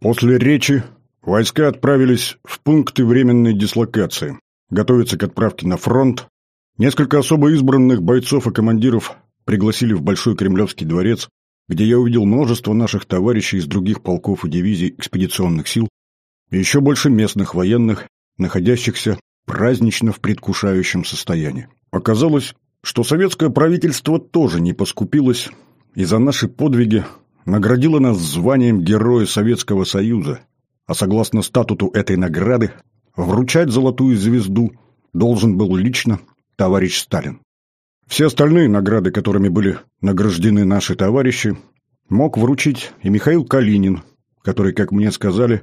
После речи войска отправились в пункты временной дислокации, готовиться к отправке на фронт. Несколько особо избранных бойцов и командиров пригласили в Большой Кремлевский дворец, где я увидел множество наших товарищей из других полков и дивизий экспедиционных сил, и еще больше местных военных, находящихся празднично в предвкушающем состоянии. Оказалось, что советское правительство тоже не поскупилось и за наши подвиги наградило нас званием Героя Советского Союза, а согласно статуту этой награды вручать золотую звезду должен был лично товарищ Сталин. Все остальные награды, которыми были награждены наши товарищи, мог вручить и Михаил Калинин, который, как мне сказали,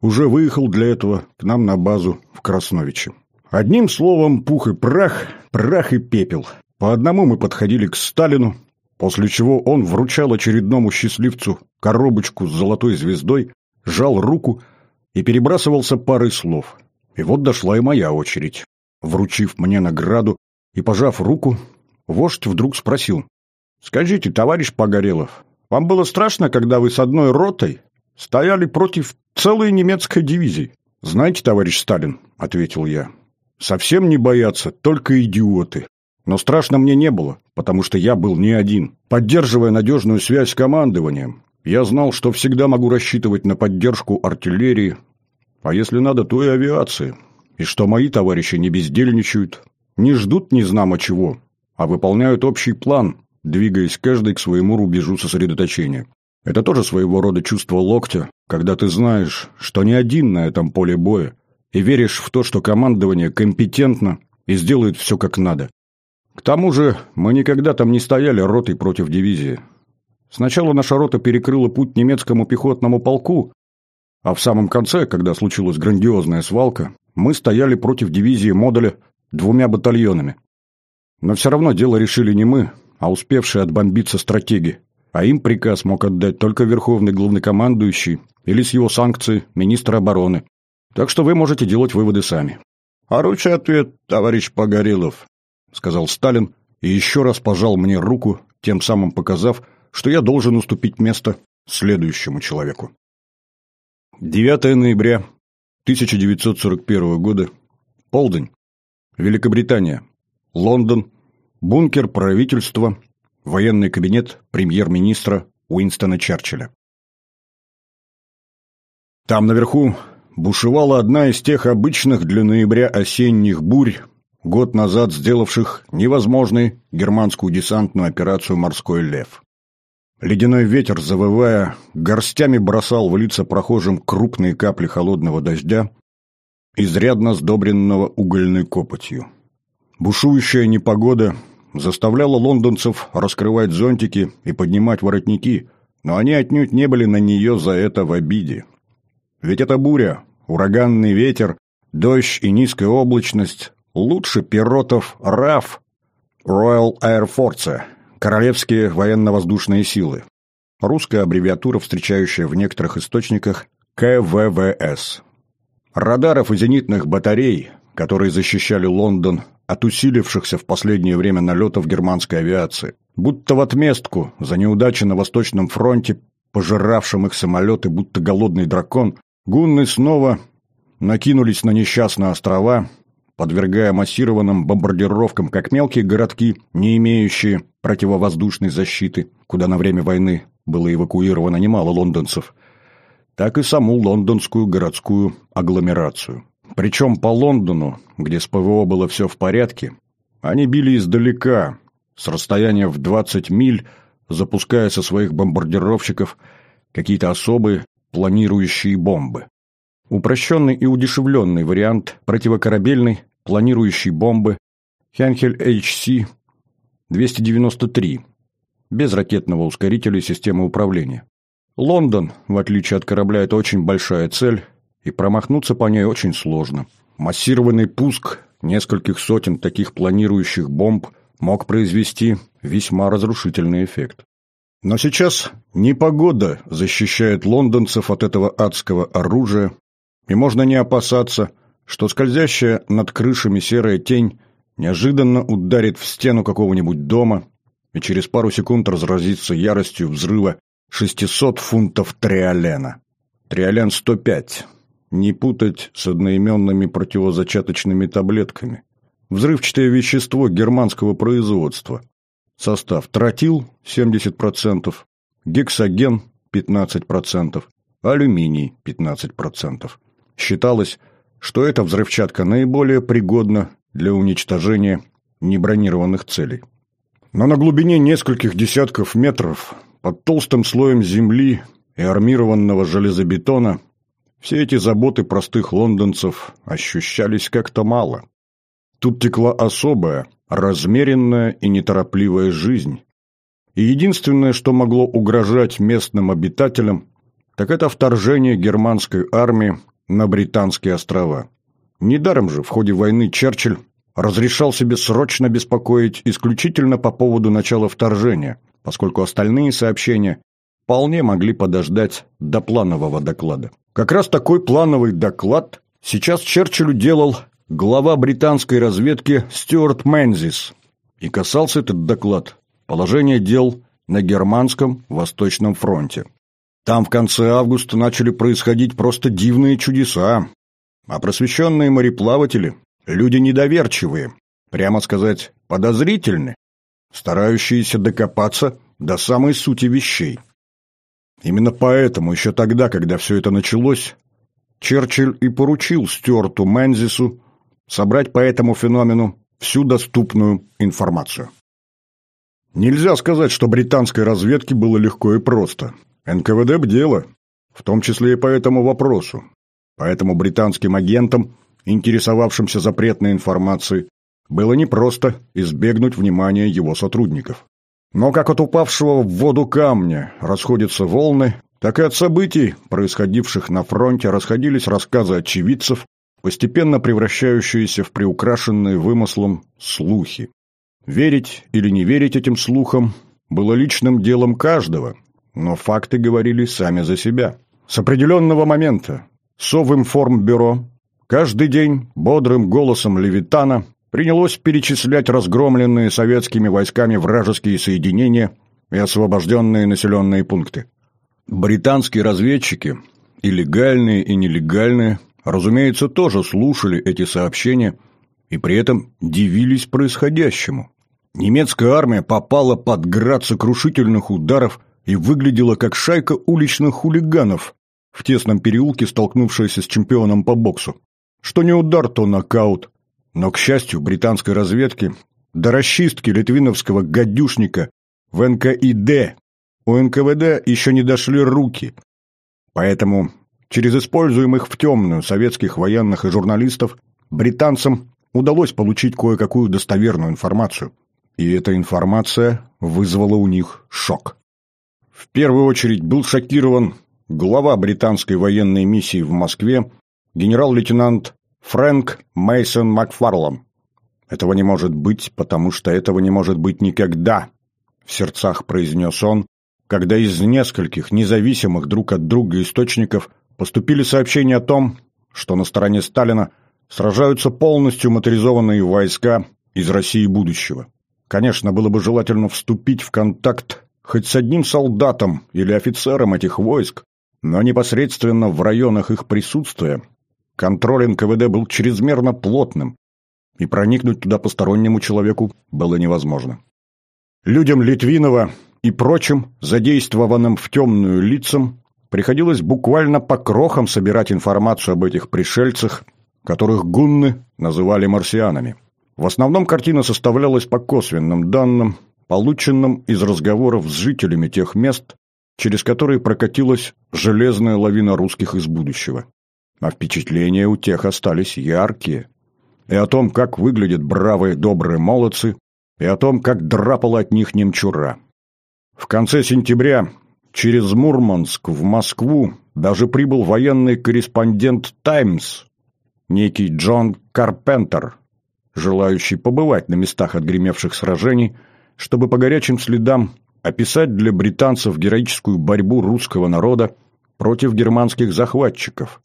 уже выехал для этого к нам на базу в Красновиче. Одним словом, пух и прах, прах и пепел. По одному мы подходили к Сталину, после чего он вручал очередному счастливцу коробочку с золотой звездой, жал руку и перебрасывался парой слов. И вот дошла и моя очередь. Вручив мне награду и пожав руку, вождь вдруг спросил. «Скажите, товарищ Погорелов, вам было страшно, когда вы с одной ротой стояли против целой немецкой дивизии?» «Знаете, товарищ Сталин», — ответил я, — «совсем не боятся, только идиоты. Но страшно мне не было, потому что я был не один. Поддерживая надежную связь с командованием, я знал, что всегда могу рассчитывать на поддержку артиллерии, а если надо, то и авиации. И что мои товарищи не бездельничают, не ждут не знамо чего, а выполняют общий план, двигаясь каждый к своему рубежу сосредоточения. Это тоже своего рода чувство локтя, когда ты знаешь, что не один на этом поле боя, и веришь в то, что командование компетентно и сделает все как надо. К тому же мы никогда там не стояли ротой против дивизии. Сначала наша рота перекрыла путь немецкому пехотному полку, а в самом конце, когда случилась грандиозная свалка, мы стояли против дивизии модуля двумя батальонами. Но все равно дело решили не мы, а успевшие отбомбиться стратеги, а им приказ мог отдать только верховный главнокомандующий или с его санкции министр обороны. Так что вы можете делать выводы сами. «Хороший ответ, товарищ Погорелов», — сказал Сталин и еще раз пожал мне руку, тем самым показав, что я должен уступить место следующему человеку. 9 ноября 1941 года. Полдень. Великобритания. Лондон. Бункер правительства. Военный кабинет премьер-министра Уинстона Черчилля. Там наверху бушевала одна из тех обычных для ноября осенних бурь, год назад сделавших невозможной германскую десантную операцию «Морской лев». Ледяной ветер, завывая, горстями бросал в лица прохожим крупные капли холодного дождя, изрядно сдобренного угольной копотью. Бушующая непогода заставляла лондонцев раскрывать зонтики и поднимать воротники, но они отнюдь не были на нее за это в обиде. Ведь это буря, ураганный ветер, дождь и низкая облачность лучше пиротов РАФ, Royal Air Force, Королевские военно-воздушные силы. Русская аббревиатура, встречающая в некоторых источниках КВВС. Радаров и зенитных батарей, которые защищали Лондон от усилившихся в последнее время налетов германской авиации. Будто в отместку за неудачи на Восточном фронте, пожиравшим их самолеты, будто голодный дракон, гунны снова накинулись на несчастные острова, подвергая массированным бомбардировкам как мелкие городки, не имеющие противовоздушной защиты, куда на время войны было эвакуировано немало лондонцев, так и саму лондонскую городскую агломерацию. Причем по Лондону, где с ПВО было все в порядке, они били издалека, с расстояния в 20 миль, запуская со своих бомбардировщиков какие-то особые планирующие бомбы. Упрощенный и удешевленный вариант противокорабельной планирующей бомбы Хенхель HC-293 без ракетного ускорителя и системы управления. Лондон, в отличие от корабля, это очень большая цель, и промахнуться по ней очень сложно. Массированный пуск нескольких сотен таких планирующих бомб мог произвести весьма разрушительный эффект. Но сейчас непогода защищает лондонцев от этого адского оружия, и можно не опасаться, что скользящая над крышами серая тень неожиданно ударит в стену какого-нибудь дома и через пару секунд разразится яростью взрыва 600 фунтов триолена. Триолен-105. Не путать с одноименными противозачаточными таблетками. Взрывчатое вещество германского производства. Состав тротил 70%, гексоген 15%, алюминий 15%. Считалось, что эта взрывчатка наиболее пригодна для уничтожения небронированных целей. Но на глубине нескольких десятков метров, под толстым слоем земли и армированного железобетона, все эти заботы простых лондонцев ощущались как-то мало. Тут текла особая, размеренная и неторопливая жизнь. И единственное, что могло угрожать местным обитателям, так это вторжение германской армии на Британские острова. Недаром же в ходе войны Черчилль разрешал себе срочно беспокоить исключительно по поводу начала вторжения, поскольку остальные сообщения вполне могли подождать до планового доклада. Как раз такой плановый доклад сейчас Черчиллю делал глава британской разведки Стюарт Мензис. И касался этот доклад положения дел на германском Восточном фронте. Там в конце августа начали происходить просто дивные чудеса. А просвещенные мореплаватели – люди недоверчивые, прямо сказать, подозрительны, старающиеся докопаться до самой сути вещей. Именно поэтому еще тогда, когда все это началось, Черчилль и поручил Стюарту Мензису собрать по этому феномену всю доступную информацию. Нельзя сказать, что британской разведке было легко и просто. НКВД бдело, в том числе и по этому вопросу. Поэтому британским агентам, интересовавшимся запретной информацией, было непросто избегнуть внимания его сотрудников. Но как от упавшего в воду камня расходятся волны, так и от событий, происходивших на фронте, расходились рассказы очевидцев, постепенно превращающиеся в приукрашенные вымыслом слухи. Верить или не верить этим слухам было личным делом каждого, но факты говорили сами за себя. С определенного момента Совинформбюро каждый день бодрым голосом Левитана принялось перечислять разгромленные советскими войсками вражеские соединения и освобожденные населенные пункты. Британские разведчики, и легальные, и нелегальные, разумеется, тоже слушали эти сообщения и при этом дивились происходящему. Немецкая армия попала под град сокрушительных ударов и выглядела как шайка уличных хулиганов в тесном переулке, столкнувшаяся с чемпионом по боксу. Что не удар, то нокаут. Но, к счастью, британской разведки до расчистки литвиновского гадюшника в НКИД у НКВД еще не дошли руки. Поэтому Через используемых в темную советских военных и журналистов британцам удалось получить кое-какую достоверную информацию. И эта информация вызвала у них шок. В первую очередь был шокирован глава британской военной миссии в Москве генерал-лейтенант Фрэнк Мейсон Макфарлан. «Этого не может быть, потому что этого не может быть никогда», — в сердцах произнес он, когда из нескольких независимых друг от друга источников поступили сообщения о том, что на стороне Сталина сражаются полностью моторизованные войска из России будущего. Конечно, было бы желательно вступить в контакт хоть с одним солдатом или офицером этих войск, но непосредственно в районах их присутствия контроль НКВД был чрезмерно плотным, и проникнуть туда постороннему человеку было невозможно. Людям Литвинова и прочим, задействованным в темную лицам, приходилось буквально по крохам собирать информацию об этих пришельцах, которых гунны называли марсианами. В основном картина составлялась по косвенным данным, полученным из разговоров с жителями тех мест, через которые прокатилась железная лавина русских из будущего. А впечатления у тех остались яркие. И о том, как выглядят бравые добрые молодцы, и о том, как драпала от них немчура. В конце сентября Через Мурманск в Москву даже прибыл военный корреспондент «Таймс», некий Джон Карпентер, желающий побывать на местах отгремевших сражений, чтобы по горячим следам описать для британцев героическую борьбу русского народа против германских захватчиков.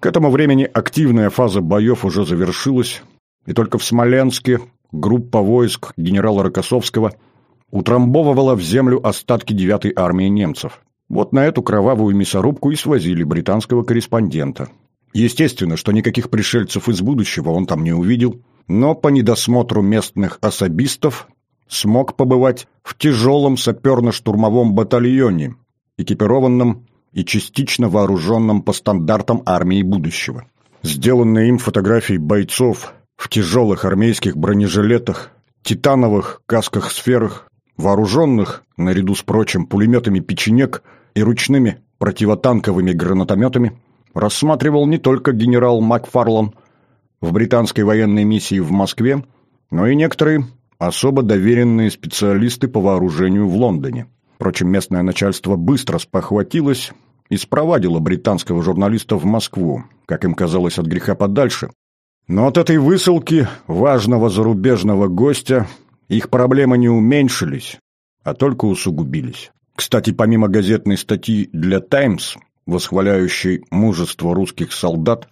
К этому времени активная фаза боев уже завершилась, и только в Смоленске группа войск генерала Рокоссовского – утрамбовывала в землю остатки девятой армии немцев. Вот на эту кровавую мясорубку и свозили британского корреспондента. Естественно, что никаких пришельцев из будущего он там не увидел, но по недосмотру местных особистов смог побывать в тяжелом саперно-штурмовом батальоне, экипированном и частично вооруженном по стандартам армии будущего. Сделанные им фотографии бойцов в тяжелых армейских бронежилетах, титановых касках-сферах, вооруженных, наряду с прочим, пулеметами печенек и ручными противотанковыми гранатометами, рассматривал не только генерал Макфарлан в британской военной миссии в Москве, но и некоторые особо доверенные специалисты по вооружению в Лондоне. Впрочем, местное начальство быстро спохватилось и спровадило британского журналиста в Москву, как им казалось, от греха подальше. Но от этой высылки важного зарубежного гостя их проблемы не уменьшились, а только усугубились. Кстати, помимо газетной статьи для «Таймс», восхваляющей мужество русских солдат,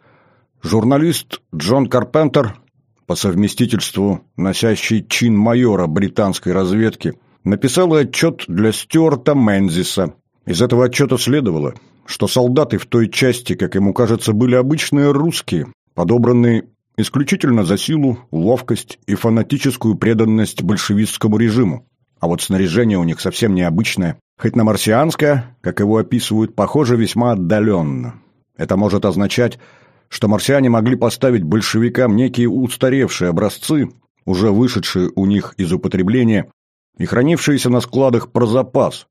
журналист Джон Карпентер, по совместительству носящий чин майора британской разведки, написал отчет для Стюарта Мензиса. Из этого отчета следовало, что солдаты в той части, как ему кажется, были обычные русские, подобранные исключительно за силу, ловкость и фанатическую преданность большевистскому режиму. А вот снаряжение у них совсем необычное, хоть на марсианское, как его описывают, похоже весьма отдаленно. Это может означать, что марсиане могли поставить большевикам некие устаревшие образцы, уже вышедшие у них из употребления и хранившиеся на складах про запас,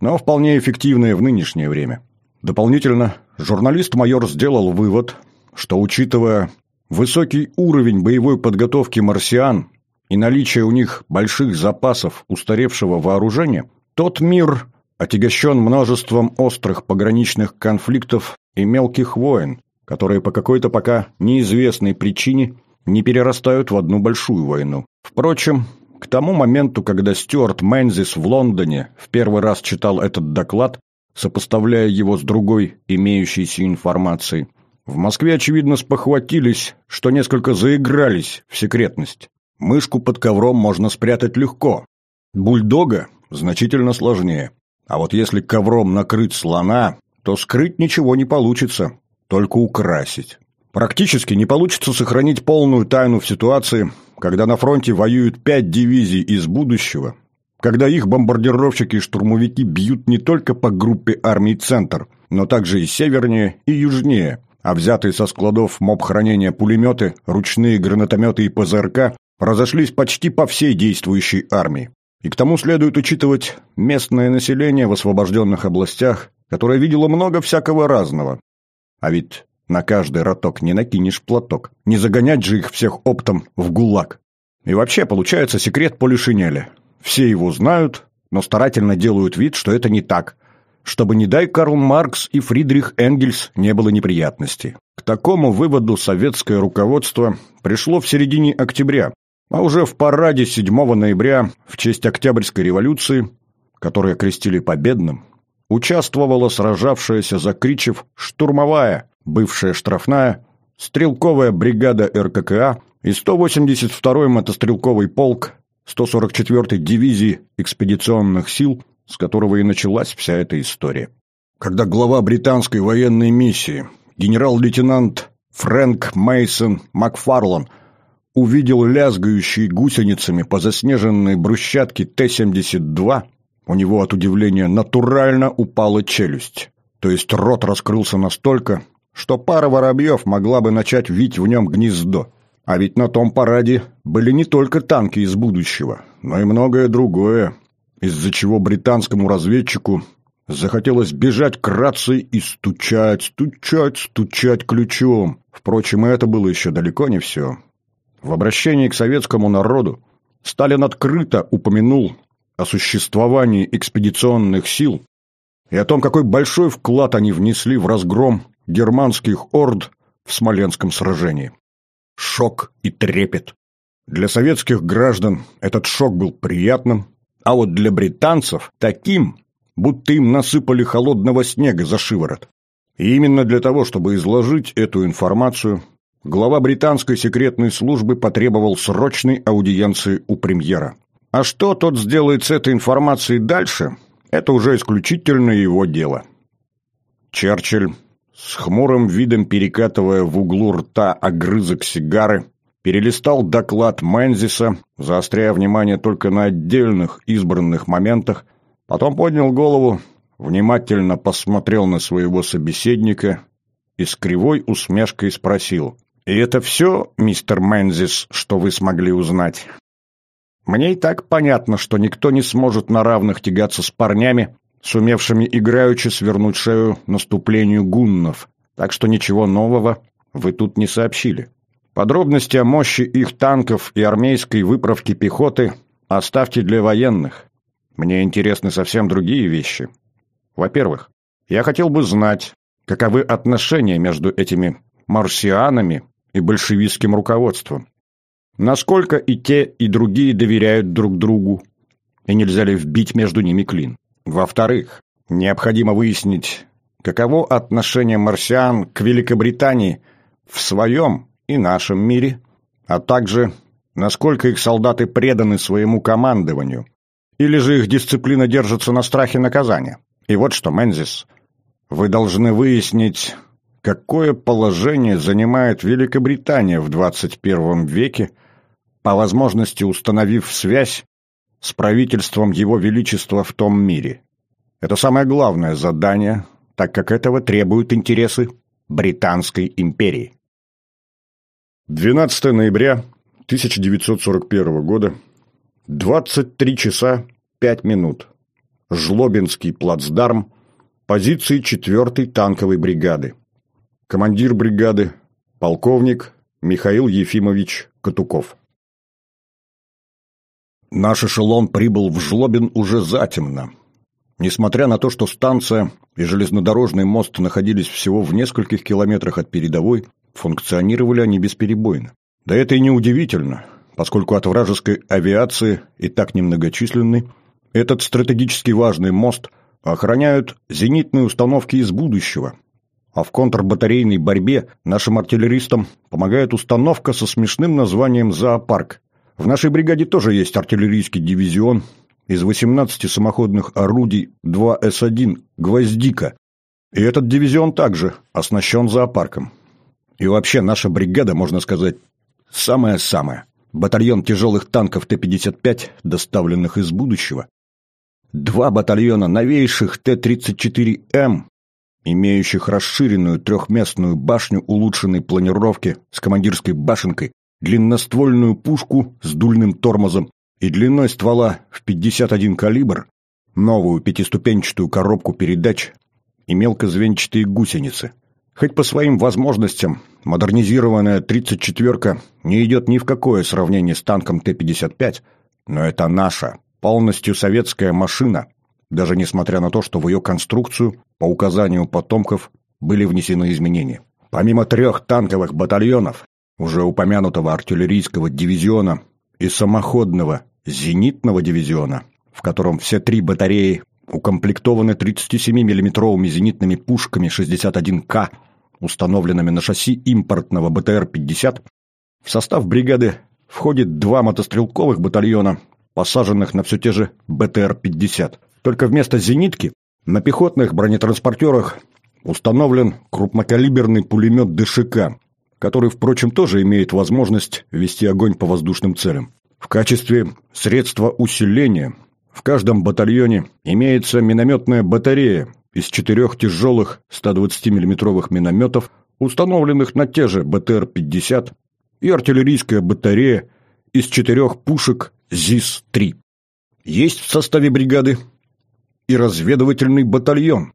но вполне эффективные в нынешнее время. Дополнительно, журналист-майор сделал вывод, что, учитывая высокий уровень боевой подготовки марсиан и наличие у них больших запасов устаревшего вооружения, тот мир отягощен множеством острых пограничных конфликтов и мелких войн, которые по какой-то пока неизвестной причине не перерастают в одну большую войну. Впрочем, к тому моменту, когда Стюарт Мензис в Лондоне в первый раз читал этот доклад, сопоставляя его с другой имеющейся информацией, в Москве, очевидно, спохватились, что несколько заигрались в секретность. Мышку под ковром можно спрятать легко. Бульдога значительно сложнее. А вот если ковром накрыть слона, то скрыть ничего не получится, только украсить. Практически не получится сохранить полную тайну в ситуации, когда на фронте воюют пять дивизий из будущего, когда их бомбардировщики и штурмовики бьют не только по группе армий «Центр», но также и севернее, и южнее, а взятые со складов моб-хранения пулеметы, ручные гранатометы и ПЗРК разошлись почти по всей действующей армии. И к тому следует учитывать местное население в освобожденных областях, которое видело много всякого разного. А ведь на каждый роток не накинешь платок. Не загонять же их всех оптом в гулаг. И вообще, получается секрет полишинеля. Все его знают, но старательно делают вид, что это не так. Чтобы, не дай Карл Маркс и Фридрих Энгельс, не было неприятностей. К такому выводу советское руководство пришло в середине октября, а уже в параде 7 ноября в честь Октябрьской революции, которую окрестили победным, участвовала сражавшаяся за Кричев штурмовая, бывшая штрафная, стрелковая бригада РККА и 182-й мотострелковый полк 144-й дивизии экспедиционных сил, с которого и началась вся эта история. Когда глава британской военной миссии, генерал-лейтенант Фрэнк Мейсон Макфарлан, увидел лязгающие гусеницами по заснеженной брусчатке Т-72, у него от удивления натурально упала челюсть. То есть рот раскрылся настолько, что пара воробьев могла бы начать вить в нем гнездо. А ведь на том параде были не только танки из будущего, но и многое другое, из-за чего британскому разведчику захотелось бежать к рации и стучать, стучать, стучать ключом. Впрочем, это было еще далеко не все. В обращении к советскому народу Сталин открыто упомянул о существовании экспедиционных сил и о том, какой большой вклад они внесли в разгром германских орд в Смоленском сражении. Шок и трепет. Для советских граждан этот шок был приятным, а вот для британцев таким, будто им насыпали холодного снега за шиворот. И именно для того, чтобы изложить эту информацию, глава британской секретной службы потребовал срочной аудиенции у премьера. А что тот сделает с этой информацией дальше, это уже исключительно его дело. Черчилль, с хмурым видом перекатывая в углу рта огрызок сигары, перелистал доклад Мензиса, заостряя внимание только на отдельных избранных моментах, потом поднял голову, внимательно посмотрел на своего собеседника и с кривой усмешкой спросил. «И это все, мистер Мензис, что вы смогли узнать?» «Мне и так понятно, что никто не сможет на равных тягаться с парнями, сумевшими играючи свернуть шею наступлению гуннов, так что ничего нового вы тут не сообщили. Подробности о мощи их танков и армейской выправки пехоты оставьте для военных. Мне интересны совсем другие вещи. Во-первых, я хотел бы знать, каковы отношения между этими марсианами и большевистским руководством. Насколько и те, и другие доверяют друг другу, и нельзя ли вбить между ними клин. Во-вторых, необходимо выяснить, каково отношение марсиан к Великобритании в своем и нашем мире, а также насколько их солдаты преданы своему командованию, или же их дисциплина держится на страхе наказания. И вот что, Мензис, вы должны выяснить, какое положение занимает Великобритания в 21 веке, по возможности установив связь с правительством Его Величества в том мире. Это самое главное задание, так как этого требуют интересы Британской империи. 12 ноября 1941 года, 23 часа 5 минут. Жлобинский плацдарм, позиции 4-й танковой бригады. Командир бригады, полковник Михаил Ефимович Катуков. Наш эшелон прибыл в Жлобин уже затемно. Несмотря на то, что станция и железнодорожный мост находились всего в нескольких километрах от передовой, функционировали они бесперебойно. Да это и неудивительно, поскольку от вражеской авиации, и так немногочисленной, этот стратегически важный мост охраняют зенитные установки из будущего, а в контрбатарейной борьбе нашим артиллеристам помогает установка со смешным названием «Зоопарк», в нашей бригаде тоже есть артиллерийский дивизион из 18 самоходных орудий 2С1 «Гвоздика». И этот дивизион также оснащен зоопарком. И вообще наша бригада, можно сказать, самая-самая. Батальон тяжелых танков Т-55, доставленных из будущего. Два батальона новейших Т-34М, имеющих расширенную трехместную башню улучшенной планировки с командирской башенкой длинноствольную пушку с дульным тормозом и длиной ствола в 51 калибр, новую пятиступенчатую коробку передач и мелкозвенчатые гусеницы. Хоть по своим возможностям модернизированная 34-ка не идет ни в какое сравнение с танком Т-55, но это наша, полностью советская машина, даже несмотря на то, что в ее конструкцию, по указанию потомков, были внесены изменения. Помимо трех танковых батальонов, уже упомянутого артиллерийского дивизиона и самоходного зенитного дивизиона, в котором все три батареи укомплектованы 37 миллиметровыми зенитными пушками 61К, установленными на шасси импортного БТР-50, в состав бригады входит два мотострелковых батальона, посаженных на все те же БТР-50. Только вместо зенитки на пехотных бронетранспортерах установлен крупнокалиберный пулемет ДШК который, впрочем, тоже имеет возможность вести огонь по воздушным целям. В качестве средства усиления в каждом батальоне имеется минометная батарея из четырех тяжелых 120 миллиметровых минометов, установленных на те же БТР-50, и артиллерийская батарея из четырех пушек ЗИС-3. Есть в составе бригады и разведывательный батальон,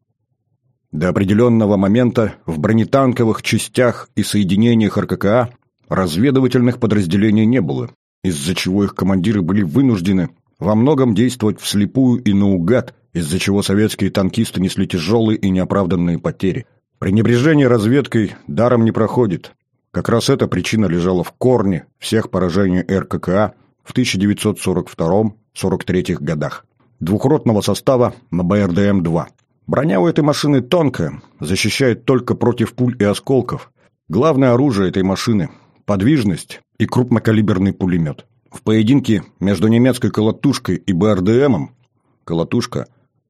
до определенного момента в бронетанковых частях и соединениях РККА разведывательных подразделений не было, из-за чего их командиры были вынуждены во многом действовать вслепую и наугад, из-за чего советские танкисты несли тяжелые и неоправданные потери. Пренебрежение разведкой даром не проходит. Как раз эта причина лежала в корне всех поражений РККА в 1942-43 годах. Двухротного состава на БРДМ-2. Броня у этой машины тонкая, защищает только против пуль и осколков. Главное оружие этой машины – подвижность и крупнокалиберный пулемет. В поединке между немецкой колотушкой и БРДМом колотушка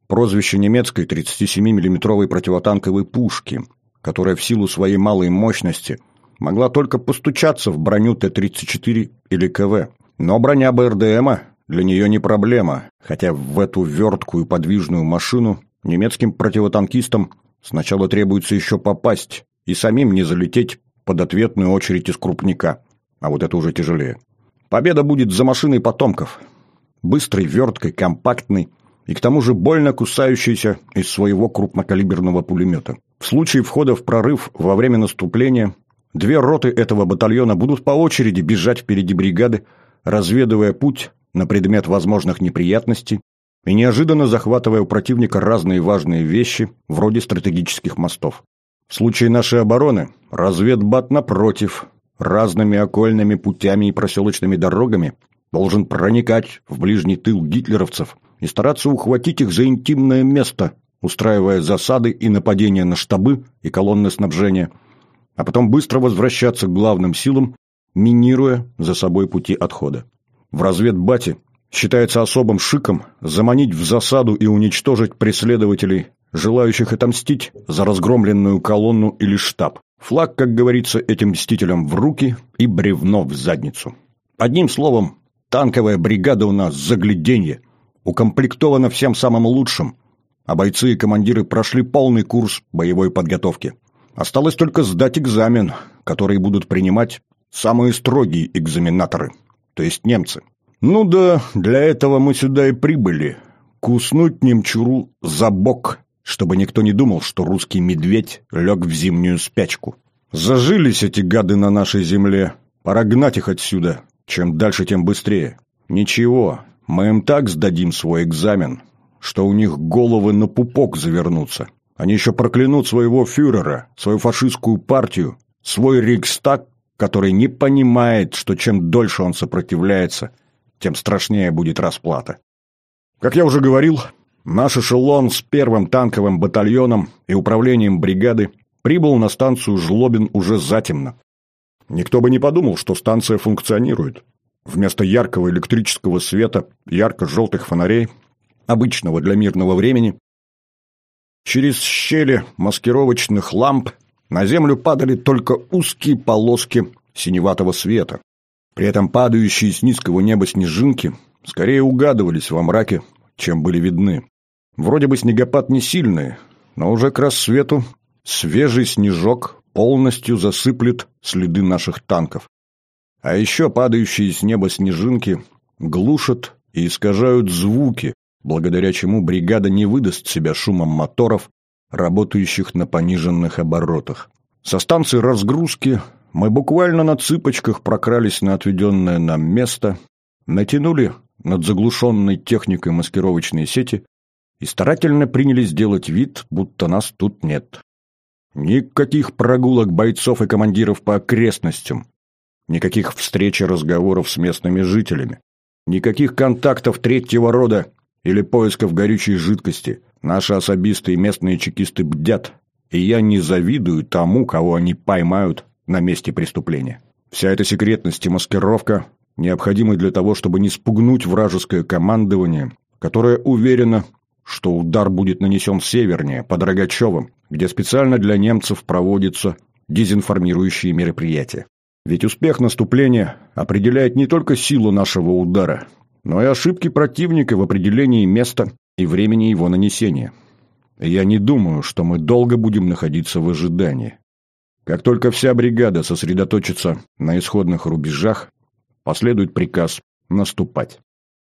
прозвище немецкой 37 миллиметровой противотанковой пушки, которая в силу своей малой мощности могла только постучаться в броню Т-34 или КВ. Но броня БРДМа для нее не проблема, хотя в эту верткую подвижную машину немецким противотанкистам сначала требуется еще попасть и самим не залететь под ответную очередь из крупника. А вот это уже тяжелее. Победа будет за машиной потомков. Быстрой, верткой, компактной и к тому же больно кусающейся из своего крупнокалиберного пулемета. В случае входа в прорыв во время наступления две роты этого батальона будут по очереди бежать впереди бригады, разведывая путь на предмет возможных неприятностей и неожиданно захватывая у противника разные важные вещи, вроде стратегических мостов. В случае нашей обороны разведбат, напротив, разными окольными путями и проселочными дорогами должен проникать в ближний тыл гитлеровцев и стараться ухватить их за интимное место, устраивая засады и нападения на штабы и колонны снабжения, а потом быстро возвращаться к главным силам, минируя за собой пути отхода. В разведбате считается особым шиком заманить в засаду и уничтожить преследователей, желающих отомстить за разгромленную колонну или штаб. Флаг, как говорится, этим мстителям в руки и бревно в задницу. Одним словом, танковая бригада у нас загляденье, укомплектована всем самым лучшим, а бойцы и командиры прошли полный курс боевой подготовки. Осталось только сдать экзамен, который будут принимать самые строгие экзаменаторы – то есть немцы. Ну да, для этого мы сюда и прибыли. Куснуть немчуру за бок, чтобы никто не думал, что русский медведь лег в зимнюю спячку. Зажились эти гады на нашей земле. Пора гнать их отсюда. Чем дальше, тем быстрее. Ничего, мы им так сдадим свой экзамен, что у них головы на пупок завернутся. Они еще проклянут своего фюрера, свою фашистскую партию, свой Рикстаг который не понимает, что чем дольше он сопротивляется, тем страшнее будет расплата. Как я уже говорил, наш эшелон с первым танковым батальоном и управлением бригады прибыл на станцию Жлобин уже затемно. Никто бы не подумал, что станция функционирует. Вместо яркого электрического света, ярко-желтых фонарей, обычного для мирного времени, через щели маскировочных ламп на землю падали только узкие полоски синеватого света. При этом падающие с низкого неба снежинки скорее угадывались во мраке, чем были видны. Вроде бы снегопад не сильный, но уже к рассвету свежий снежок полностью засыплет следы наших танков. А еще падающие с неба снежинки глушат и искажают звуки, благодаря чему бригада не выдаст себя шумом моторов работающих на пониженных оборотах. Со станции разгрузки мы буквально на цыпочках прокрались на отведенное нам место, натянули над заглушенной техникой маскировочные сети и старательно принялись делать вид, будто нас тут нет. Никаких прогулок бойцов и командиров по окрестностям, никаких встреч и разговоров с местными жителями, никаких контактов третьего рода или поисков горючей жидкости. Наши особисты и местные чекисты бдят, и я не завидую тому, кого они поймают на месте преступления. Вся эта секретность и маскировка необходимы для того, чтобы не спугнуть вражеское командование, которое уверено, что удар будет нанесен севернее, под Рогачевым, где специально для немцев проводятся дезинформирующие мероприятия. Ведь успех наступления определяет не только силу нашего удара, но и ошибки противника в определении места и времени его нанесения. Я не думаю, что мы долго будем находиться в ожидании. Как только вся бригада сосредоточится на исходных рубежах, последует приказ наступать.